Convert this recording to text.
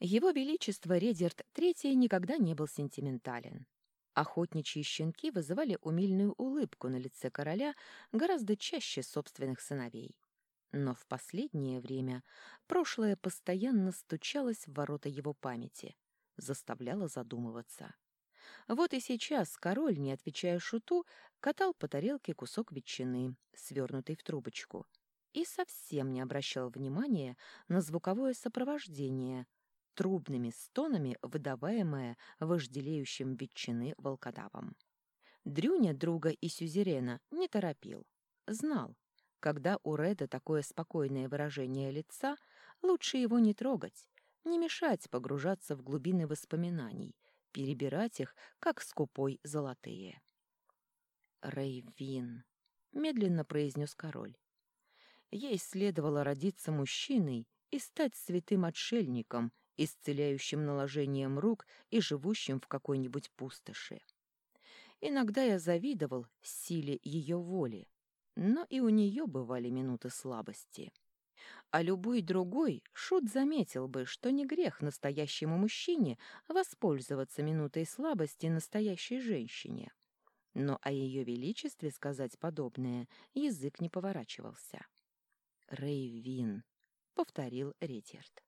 Его Величество Редерт III никогда не был сентиментален. Охотничьи щенки вызывали умильную улыбку на лице короля гораздо чаще собственных сыновей. Но в последнее время прошлое постоянно стучалось в ворота его памяти, заставляло задумываться. Вот и сейчас король, не отвечая шуту, катал по тарелке кусок ветчины, свернутый в трубочку, и совсем не обращал внимания на звуковое сопровождение, трубными стонами выдаваемое вожделеющим ветчины волкодавом. Дрюня друга и сюзерена не торопил. Знал, когда у Реда такое спокойное выражение лица, лучше его не трогать, не мешать погружаться в глубины воспоминаний, перебирать их, как скупой золотые. «Рейвин», — медленно произнес король. Ей следовало родиться мужчиной и стать святым отшельником, исцеляющим наложением рук и живущим в какой-нибудь пустоши. Иногда я завидовал силе ее воли, но и у нее бывали минуты слабости. А любой другой шут заметил бы, что не грех настоящему мужчине воспользоваться минутой слабости настоящей женщине. Но о ее величестве сказать подобное язык не поворачивался. «Рейвин», — повторил Ретьерд.